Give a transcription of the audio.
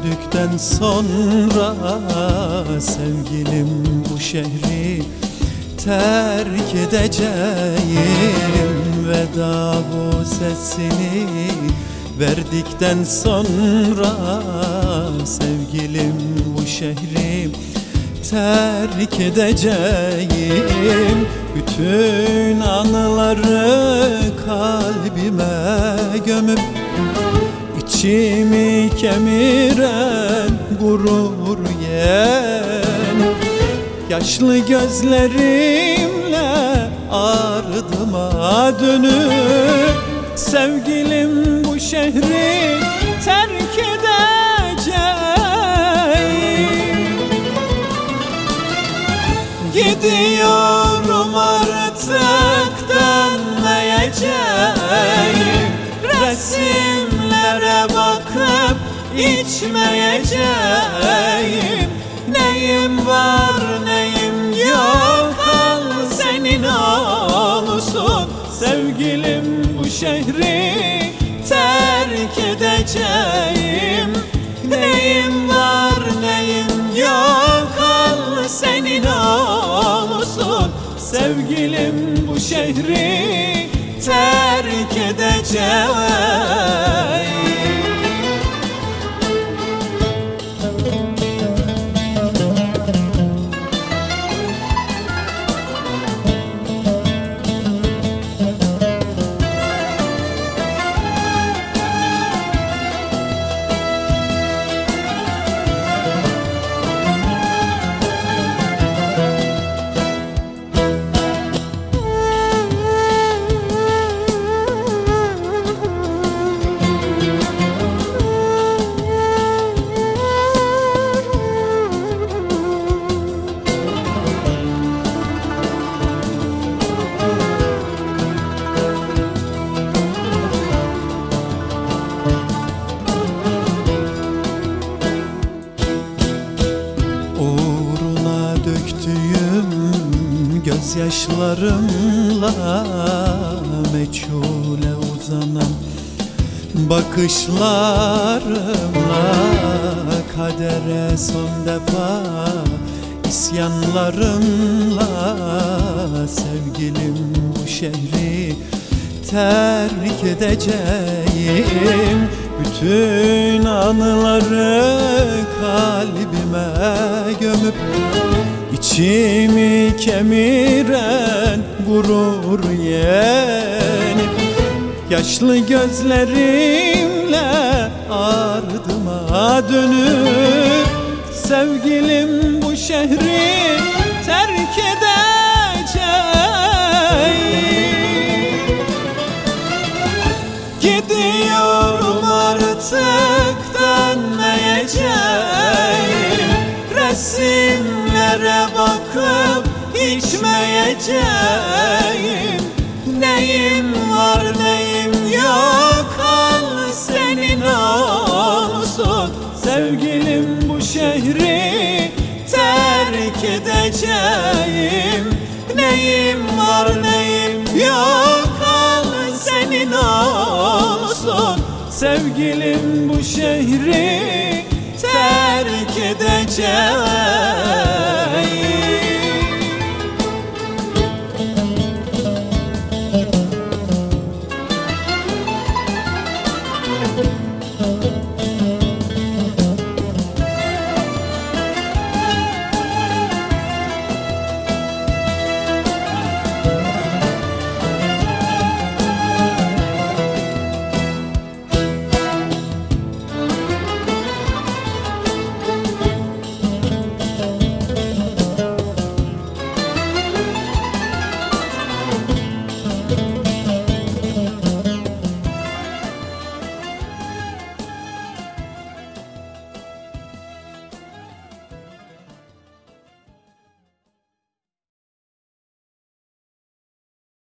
Verdikten sonra sevgilim bu şehri terk edeceğim. Veda bu sesini verdikten sonra sevgilim bu şehri terk edeceğim. Bütün anıları kalbime gömüp İçimi kemiren gurur yen Yaşlı gözlerimle ardıma dönüp Sevgilim bu şehri terk edeceğim Gidiyorum artık içmeyeceğim. Neyim var neyim yok? Al senin olsun. Sevgilim bu şehri terk edeceğim. Neyim var neyim yok? Al senin olsun. Sevgilim bu şehri terk edeceğim gözyaşlarımla meçhule uzanan bakışlarımla kadere son defa isyanlarımla sevgilim bu şehri terk edeceğim. Bütün anıları kalbime gömüp içimi kemiren gurur yenip Yaşlı gözlerimle ardıma dönüp Sevgilim bu şehri terk edeceğim Resimlere bakıp içmeyeceğim. Neyim var neyim yok? Al senin olsun. Sevgilim bu şehri terk edeceğim. Neyim var neyim yok? Al senin olsun. Sevgilim bu şehri terk edeceğim